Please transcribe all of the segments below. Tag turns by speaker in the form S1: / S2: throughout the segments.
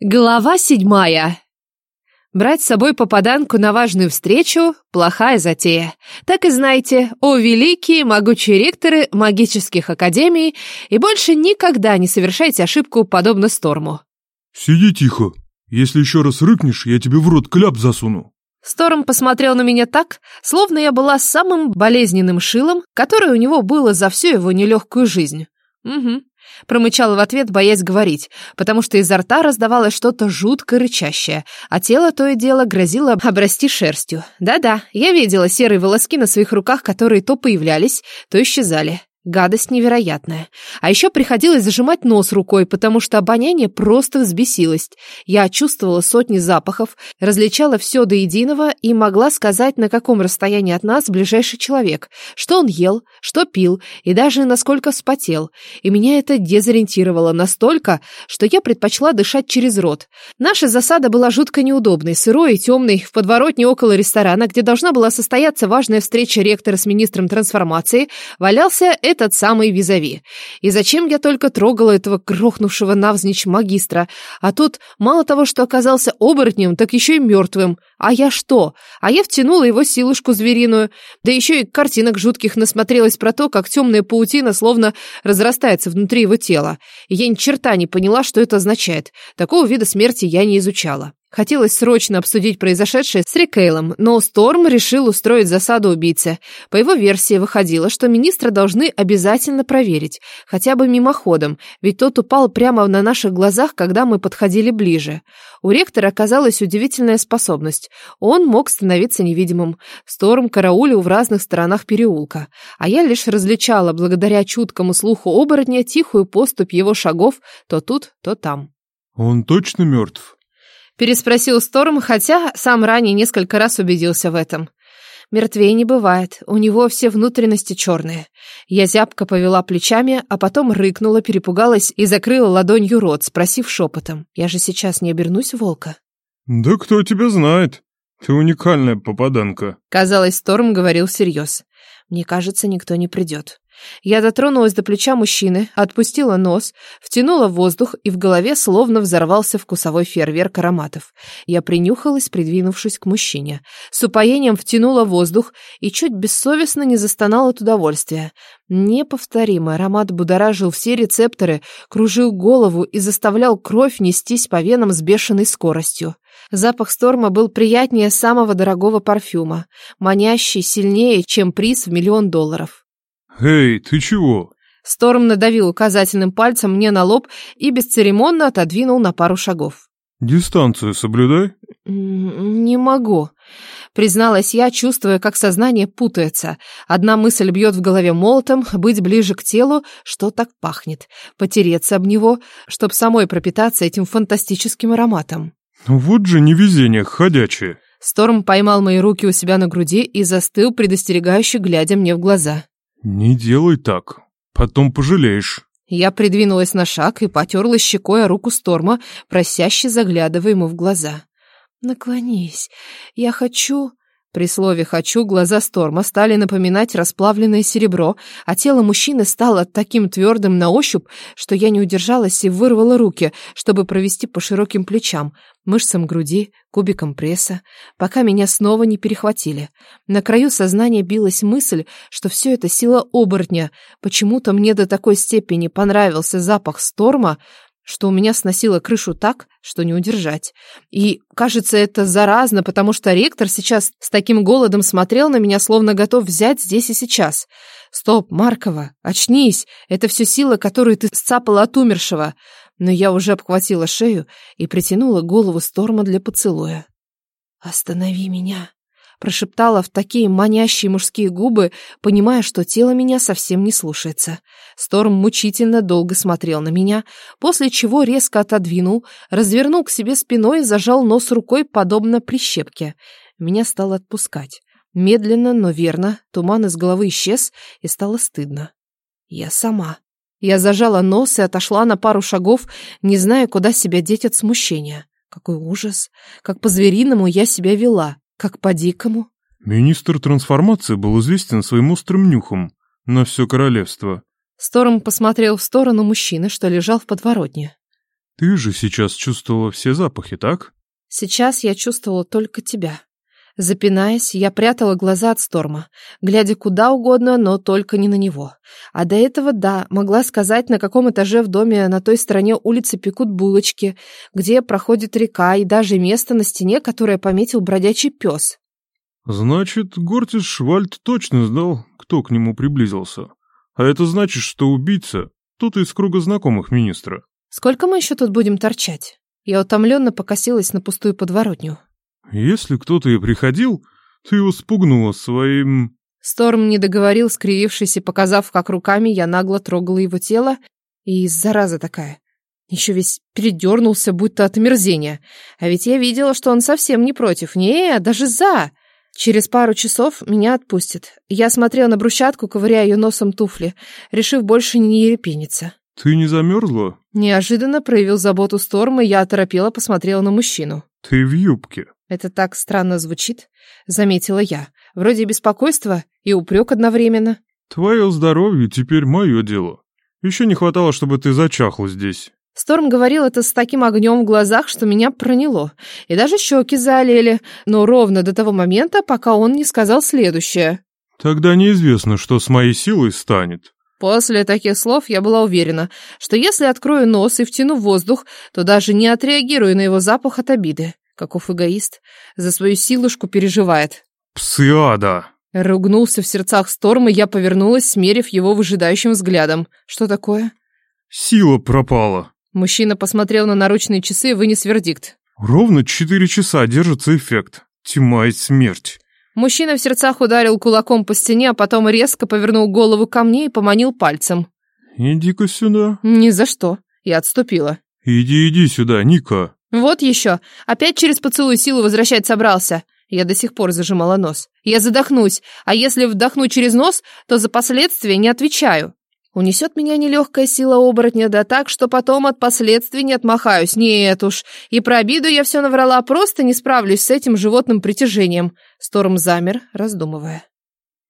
S1: Глава седьмая. Брать с собой попаданку на важную встречу – плохая затея. Так и знайте, о великие, могучие ректоры магических академий, и больше никогда не совершайте ошибку, подобно Сторму.
S2: Сиди тихо. Если еще раз рыкнешь, я тебе в рот кляп засуну.
S1: Сторм посмотрел на меня так, словно я была самым болезненным шилом, которое у него было за всю его нелегкую жизнь. Угу. Промычала в ответ, боясь говорить, потому что изо рта раздавалось что-то жутко рычащее, а тело то и дело грозило обрасти шерстью. Да-да, я видела серые волоски на своих руках, которые то появлялись, то исчезали. Гадость невероятная. А еще приходилось зажимать нос рукой, потому что обоняние просто взбесилось. Я чувствовала сотни запахов, различала все до единого и могла сказать, на каком расстоянии от нас ближайший человек, что он ел, что пил и даже насколько вспотел. И меня это дезориентировало настолько, что я предпочла дышать через рот. Наша засада была жутко неудобной, сырой и темной, в подворотне около ресторана, где должна была состояться важная встреча ректора с министром трансформации, валялся этот самый визави. И зачем я только трогала этого грохнувшего навзничь магистра? А тут мало того, что оказался оборотнем, так еще и мертвым. А я что? А я втянула его силушку звериную. Да еще и картинок жутких насмотрелась про то, как темная паутина словно разрастается внутри его тела. И я ни черта не поняла, что это означает. Такого вида смерти я не изучала. Хотелось срочно обсудить произошедшее с Рикейлом, но Сторм решил устроить засаду убийце. По его версии выходило, что министра должны обязательно проверить, хотя бы мимоходом, ведь тот упал прямо на наших глазах, когда мы подходили ближе. У ректора оказалась удивительная способность. Он мог становиться невидимым. Сторм караулил в разных сторонах переулка, а я лишь различала, благодаря чуткому слуху оборотня, тихую поступь его шагов то тут, то там.
S2: Он точно мертв?
S1: Переспросил Сторм, хотя сам ранее несколько раз убедился в этом. Мертвее не бывает, у него все внутренности черные. Я зябко повела плечами, а потом рыкнула, перепугалась и закрыла ладонью рот, спросив шепотом. Я же сейчас не обернусь волка?
S2: Да кто тебя знает? Ты уникальная попаданка.
S1: Казалось, Сторм говорил всерьез. Мне кажется, никто не придет. Я дотронулась до плеча мужчины, отпустила нос, втянула воздух, и в голове словно взорвался вкусовой фейерверк ароматов. Я принюхалась, придвинувшись к мужчине. С упоением втянула воздух и чуть бессовестно не застонала от удовольствия. Неповторимый аромат будоражил все рецепторы, кружил голову и заставлял кровь нестись по венам с бешеной скоростью. Запах Сторма был приятнее самого дорогого парфюма, манящий сильнее, чем приз в миллион долларов.
S2: «Эй, ты чего?»
S1: Сторм надавил указательным пальцем мне на лоб и бесцеремонно отодвинул на пару шагов.
S2: «Дистанцию соблюдай».
S1: «Не могу», — призналась я, чувствуя, как сознание путается. Одна мысль бьет в голове молотом, быть ближе к телу, что так пахнет, потереться об него, чтоб самой пропитаться этим фантастическим ароматом.
S2: «Ну вот же невезение ходячее».
S1: Сторм поймал мои руки у себя на груди и застыл, предостерегающе глядя мне в глаза.
S2: «Не делай так, потом пожалеешь».
S1: Я придвинулась на шаг и потерла щекой о руку Сторма, просяще заглядывая ему в глаза. «Наклонись, я хочу...» При слове «хочу» глаза Сторма стали напоминать расплавленное серебро, а тело мужчины стало таким твердым на ощупь, что я не удержалась и вырвала руки, чтобы провести по широким плечам, мышцам груди, кубикам пресса, пока меня снова не перехватили. На краю сознания билась мысль, что все это сила оборотня. Почему-то мне до такой степени понравился запах Сторма, что у меня сносило крышу так, что не удержать. И, кажется, это заразно, потому что ректор сейчас с таким голодом смотрел на меня, словно готов взять здесь и сейчас. Стоп, Маркова, очнись, это все сила, которую ты сцапала от умершего. Но я уже обхватила шею и притянула голову Сторма для поцелуя. «Останови меня», прошептала в такие манящие мужские губы, понимая, что тело меня совсем не слушается. Сторм мучительно долго смотрел на меня, после чего резко отодвинул, развернул к себе спиной и зажал нос рукой, подобно прищепке. Меня стало отпускать. Медленно, но верно, туман из головы исчез, и стало стыдно. Я сама. Я зажала нос и отошла на пару шагов, не зная, куда себя деть от смущения. Какой ужас! Как по-звериному я себя вела. Как по-дикому?
S2: Министр трансформации был известен своим острым нюхом на все королевство.
S1: Сторм посмотрел в сторону мужчины, что лежал в подворотне.
S2: Ты же сейчас чувствовала все запахи, так?
S1: Сейчас я чувствовала только тебя. Запинаясь, я прятала глаза от Сторма, глядя куда угодно, но только не на него. А до этого, да, могла сказать, на каком этаже в доме на той стороне улицы пекут булочки, где проходит река и даже место на стене, которое пометил бродячий пес.
S2: Значит, Гортис Швальд точно знал, кто к нему приблизился. А это значит, что убийца тот из круга знакомых министра.
S1: Сколько мы еще тут будем торчать? Я утомленно покосилась на пустую подворотню.
S2: Если кто-то и приходил, ты его спугнула своим...
S1: Сторм не договорил, скривившись и показав, как руками я нагло трогала его тело, и зараза такая. Еще весь передернулся, будто от омерзения. А ведь я видела, что он совсем не против. Не, даже за. Через пару часов меня отпустят. Я смотрела на брусчатку, ковыряя ее носом туфли, решив больше не ерепениться.
S2: «Ты не замерзла?»
S1: Неожиданно проявил заботу Сторм, и я оторопела посмотрела на мужчину.
S2: «Ты в юбке».
S1: «Это так странно звучит», — заметила я. «Вроде беспокойство и упрек одновременно».
S2: «Твое здоровье теперь мое дело. Еще не хватало, чтобы ты зачахла здесь».
S1: Сторм говорил это с таким огнем в глазах, что меня проняло. И даже щеки залили, но ровно до того момента, пока он не сказал следующее.
S2: «Тогда неизвестно, что с моей силой станет».
S1: После таких слов я была уверена, что если открою нос и втяну воздух, то даже не отреагирую на его запах от обиды. Каков эгоист. За свою силушку переживает.
S2: «Псиада!»
S1: Ругнулся в сердцах Сторм, и я повернулась, смерив его выжидающим взглядом. «Что такое?»
S2: «Сила пропала».
S1: Мужчина посмотрел на наручные часы и вынес вердикт.
S2: «Ровно четыре часа держится эффект. Тьма и смерть».
S1: Мужчина в сердцах ударил кулаком по стене, а потом резко повернул голову ко мне и поманил пальцем.
S2: «Иди-ка сюда».
S1: «Ни за что». Я отступила.
S2: «Иди, иди сюда, Ника».
S1: «Вот еще. Опять через поцелуй силу возвращать собрался». Я до сих пор зажимала нос. «Я задохнусь, а если вдохну через нос, то за последствия не отвечаю». Унесет меня нелегкая сила оборотня, да так, что потом от последствий не отмахаюсь. Нет уж. И про обиду я все наврала, просто не справлюсь с этим животным притяжением. Сторм замер, раздумывая.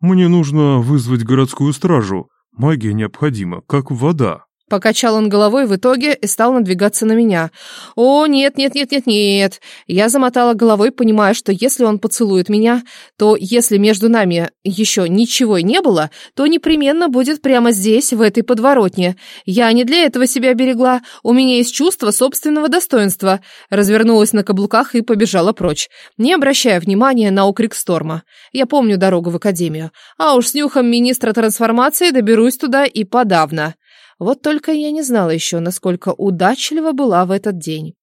S2: «Мне нужно вызвать городскую стражу. Магия необходима, как вода».
S1: Покачал он головой в итоге и стал надвигаться на меня. «О, нет, нет, нет, нет, нет!» Я замотала головой, понимая, что если он поцелует меня, то если между нами еще ничего не было, то непременно будет прямо здесь, в этой подворотне. Я не для этого себя берегла, у меня есть чувство собственного достоинства. Развернулась на каблуках и побежала прочь, не обращая внимания на окрик Сторма. Я помню дорогу в академию, а уж с нюхом министра трансформации доберусь туда и подавно. Вот только я не знала еще, насколько удачлива была в этот день.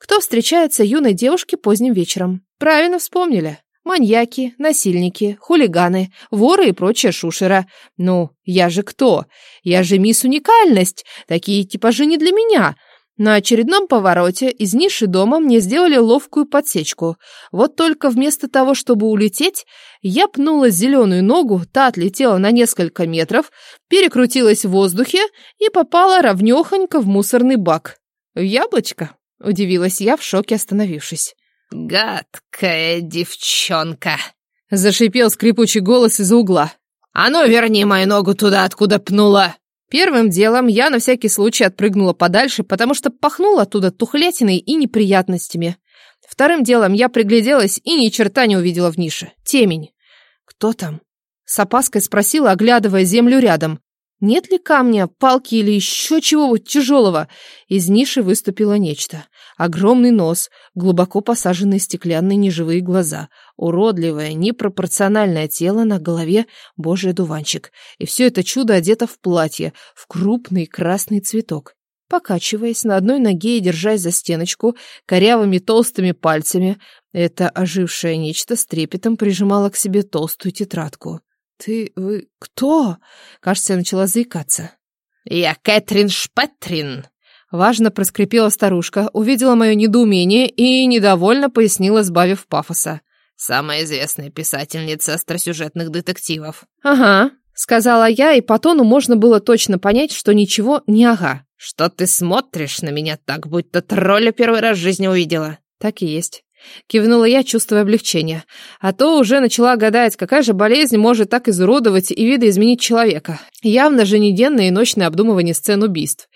S1: Кто встречается юной девушке поздним вечером? Правильно вспомнили. Маньяки, насильники, хулиганы, воры и прочая шушера. Ну, я же кто? Я же мисс Уникальность. Такие типажи не для меня. На очередном повороте из ниши дома мне сделали ловкую подсечку. Вот только вместо того, чтобы улететь, я пнула зеленую ногу, та отлетела на несколько метров, перекрутилась в воздухе и попала ровнёхонько в мусорный бак. «Яблочко?» — удивилась я, в шоке остановившись.
S3: «Гадкая девчонка!»
S1: — зашипел скрипучий голос из-за угла.
S3: «А ну, верни мою ногу туда, откуда пнула!»
S1: Первым делом я на всякий случай отпрыгнула подальше, потому что пахнуло оттуда тухлятиной и неприятностями. Вторым делом я пригляделась и ни черта не увидела в нише. Темень. «Кто там?» С опаской спросила, оглядывая землю рядом. Нет ли камня, палки или еще чего тяжелого? Из ниши выступило нечто. Огромный нос, глубоко посаженные стеклянные неживые глаза, уродливое, непропорциональное тело на голове божий дуванчик. И все это чудо одето в платье, в крупный красный цветок. Покачиваясь на одной ноге и держась за стеночку корявыми толстыми пальцами, это ожившее нечто с трепетом прижимало к себе толстую тетрадку. «Ты... вы... кто?» Кажется, я начала заикаться.
S3: «Я Кэтрин Шпетрин!»
S1: Важно проскрипела старушка, увидела мое недоумение и недовольно пояснила, сбавив пафоса.
S3: «Самая известная писательница остросюжетных детективов».
S1: «Ага», — сказала я, и по тону можно было точно понять, что ничего не ага.
S3: «Что ты смотришь на меня так, будто тролля первый раз в жизни увидела?»
S1: «Так и есть». Кивнула я, чувствуя облегчение. А то уже начала гадать, какая же болезнь может так изуродовать и видоизменить человека. Явно же не денное и ночное обдумывание сцен убийств.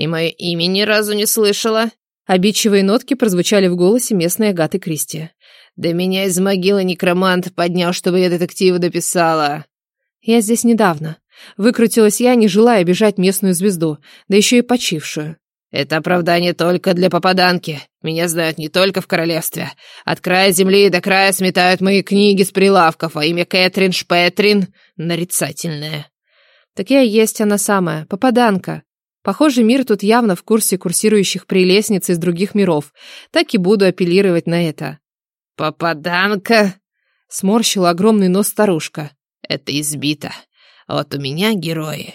S3: И мое имя ни разу не слышала.
S1: Обидчивые нотки прозвучали в голосе местной Агаты Кристи.
S3: Да меня из могилы некромант поднял, чтобы я детектива дописала.
S1: Я здесь недавно. Выкрутилась я, не желая бежать местную звезду, да еще и почившую.
S3: Это оправдание только для попаданки. Меня знают не только в королевстве. От края земли до края сметают мои книги с прилавков, а имя Кэтрин Шпетрин нарицательное.
S1: Так я есть она самая, попаданка. Похоже, мир тут явно в курсе курсирующих прелестниц из других миров. Так и буду апеллировать на это.
S3: «Попаданка!»
S1: — сморщила огромный нос старушка.
S3: «Это избито. Вот у меня герои».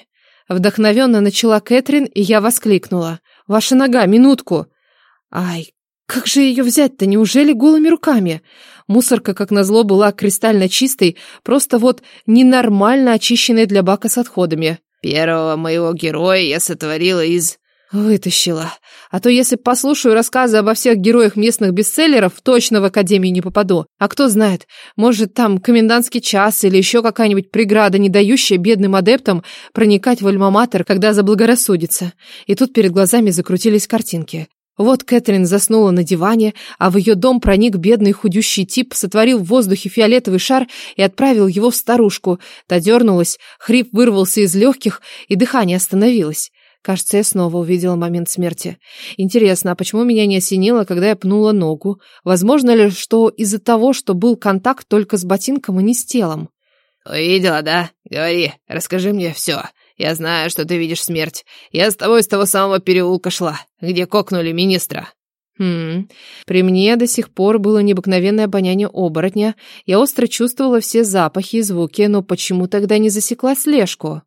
S1: Вдохновенно начала Кэтрин, и я воскликнула. «Ваша нога, минутку!» «Ай, как же ее взять-то? Неужели голыми руками?» Мусорка, как назло, была кристально чистой, просто вот ненормально очищенной для бака с отходами.
S3: Первого моего героя я сотворила из...
S1: Вытащила. А то если послушаю рассказы обо всех героях местных бестселлеров, точно в академию не попаду. А кто знает, может там комендантский час или еще какая-нибудь преграда, не дающая бедным адептам проникать в альма-матер, когда заблагорассудится. И тут перед глазами закрутились картинки. Вот Кэтрин заснула на диване, а в ее дом проник бедный худющий тип, сотворил в воздухе фиолетовый шар и отправил его в старушку. Та дернулась, хрип вырвался из легких, и дыхание остановилось. Кажется, я снова увидела момент смерти. Интересно, а почему меня не осенило, когда я пнула ногу? Возможно ли, что из-за того, что был контакт только с ботинком, и не с телом?
S3: «Увидела, да? Говори, расскажи мне все. Я знаю, что ты видишь смерть. Я с тобой с того самого переулка шла, где кокнули министра».
S1: Хм, при мне до сих пор было необыкновенное обоняние оборотня. Я остро чувствовала все запахи и звуки, но почему тогда не засекла слежку?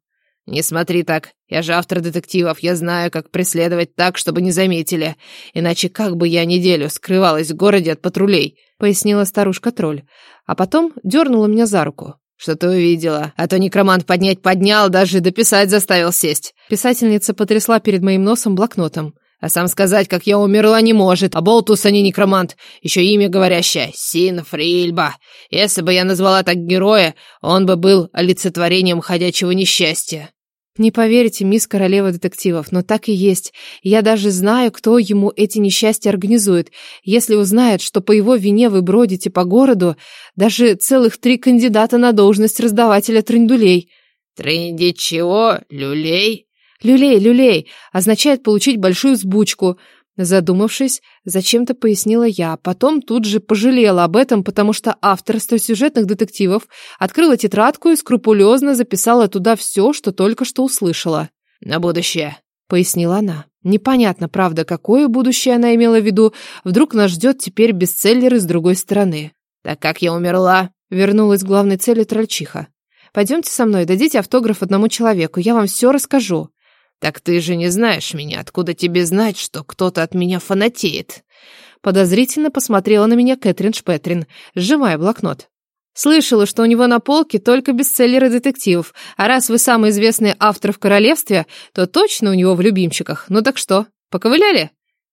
S3: «Не смотри так. Я же автор детективов. Я знаю, как преследовать так, чтобы не заметили. Иначе как бы я неделю скрывалась в городе от патрулей», — пояснила старушка-тролль. А потом дернула меня за руку. «Что ты увидела? А то некромант поднять поднял, даже дописать заставил сесть».
S1: Писательница потрясла перед моим носом блокнотом.
S3: А сам сказать, как я умерла, не может. А болтус, а не некромант. Еще имя говорящее. Син Фрильба. Если бы я назвала так героя, он бы был олицетворением ходячего несчастья.
S1: Не поверите, мисс королева детективов, но так и есть. Я даже знаю, кто ему эти несчастья организует. Если узнает, что по его вине вы бродите по городу, даже целых три кандидата на должность раздавателя трендулей.
S3: Тренди чего? Люлей?
S1: Люлей, люлей означает получить большую сбучку. Задумавшись, зачем-то пояснила я, потом тут же пожалела об этом, потому что авторство сюжетных детективов открыла тетрадку и скрупулезно записала туда все, что только что услышала.
S3: «На будущее», —
S1: пояснила она. Непонятно, правда, какое будущее она имела в виду. Вдруг нас ждет теперь бестселлеры с другой стороны.
S3: «Так как я умерла?»
S1: — вернулась к главной цели трольчиха. «Пойдемте со мной, дадите автограф одному человеку, я вам все расскажу».
S3: «Так ты же не знаешь меня. Откуда тебе знать, что кто-то от меня фанатеет?»
S1: Подозрительно посмотрела на меня Кэтрин Шпетрин, сжимая блокнот. «Слышала, что у него на полке только бестселлеры детективов, а раз вы самый известный автор в королевстве, то точно у него в любимчиках. Ну так что, поковыляли?»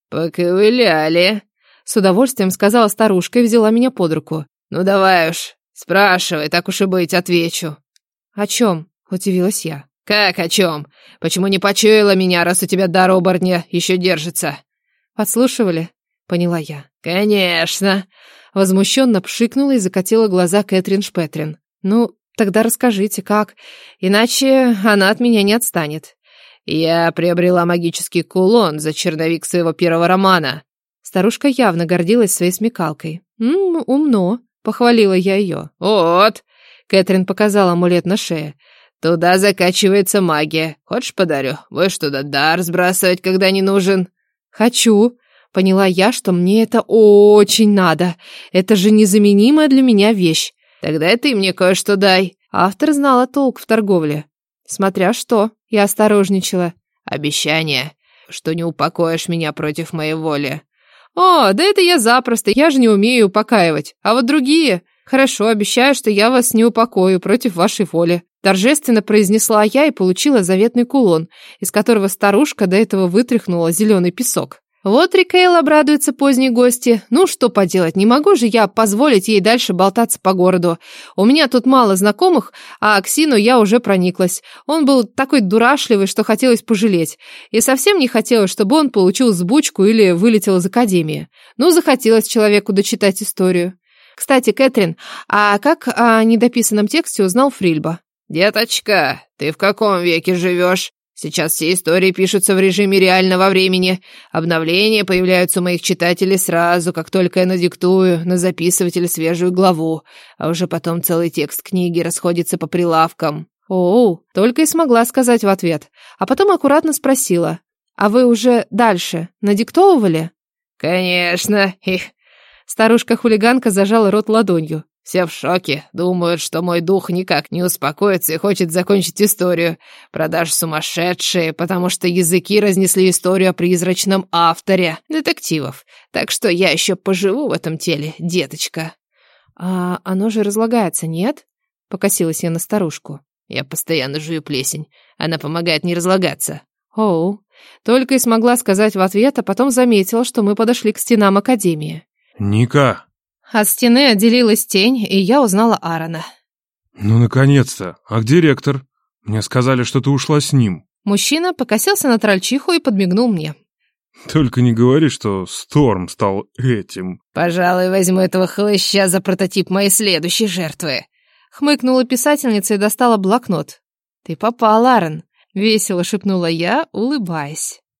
S3: «Поковыляли», —
S1: с удовольствием сказала старушка и взяла меня под руку.
S3: «Ну давай уж, спрашивай, так уж и быть, отвечу».
S1: «О чем?» — удивилась я.
S3: «Как о чем? Почему не почуяла меня, раз у тебя дар оборотня еще держится?»
S1: «Подслушивали?» — поняла я.
S3: «Конечно!»
S1: Возмущенно пшикнула и закатила глаза Кэтрин Шпетрин. «Ну, тогда расскажите, как? Иначе она от меня не отстанет».
S3: «Я приобрела магический кулон за черновик своего первого романа».
S1: Старушка явно гордилась своей смекалкой. «М умно», — похвалила я ее.
S3: «Вот!»
S1: — Кэтрин показала амулет на шее.
S3: Туда закачивается магия. Хочешь, подарю? Будешь туда дар сбрасывать, когда не нужен?»
S1: «Хочу», Поняла я, что мне это очень надо. Это же незаменимая для меня вещь.
S3: Тогда ты мне кое-что дай.
S1: Автор знала толк в торговле. Смотря что, я осторожничала.
S3: Обещание, что не упокоишь меня против моей воли.
S1: О, да это я запросто, я же не умею упокаивать. А вот другие... Хорошо, обещаю, что я вас не упокою против вашей воли. Торжественно произнесла я и получила заветный кулон, из которого старушка до этого вытряхнула зеленый песок. Вот Рикейл обрадуется поздней гости. Ну, что поделать, не могу же я позволить ей дальше болтаться по городу. У меня тут мало знакомых, а Аксину я уже прониклась. Он был такой дурашливый, что хотелось пожалеть. И совсем не хотелось, чтобы он получил сбучку или вылетел из академии. Ну, захотелось человеку дочитать историю. Кстати, Кэтрин, а как о недописанном тексте узнал Фрильба?
S3: «Деточка, ты в каком веке живешь? Сейчас все истории пишутся в режиме реального времени. Обновления появляются у моих читателей сразу, как только я надиктую на записыватель свежую главу, а уже потом целый текст книги расходится по прилавкам.
S1: Оу, только и смогла сказать в ответ. А потом аккуратно спросила. «А вы уже дальше надиктовывали?»
S3: «Конечно. Их...»
S1: Старушка-хулиганка зажала рот ладонью.
S3: Все в шоке, думают, что мой дух никак не успокоится и хочет закончить историю. Продаж сумасшедшие, потому что языки разнесли историю о призрачном авторе детективов. Так что я еще поживу в этом теле, деточка.
S1: А оно же разлагается, нет? Покосилась я на старушку.
S3: Я постоянно жую плесень. Она помогает не разлагаться.
S1: Оу. Только и смогла сказать в ответ, а потом заметила, что мы подошли к стенам Академии.
S2: «Ника!»
S1: От стены отделилась тень, и я узнала Аарона.
S2: «Ну, наконец-то! А где ректор? Мне сказали, что ты ушла с ним».
S1: Мужчина покосился на трольчиху и подмигнул мне.
S2: «Только не говори, что Сторм стал этим».
S3: «Пожалуй, возьму этого хлыща за прототип моей следующей жертвы».
S1: Хмыкнула писательница и достала блокнот. «Ты попал, Аарон», — весело шепнула я, улыбаясь.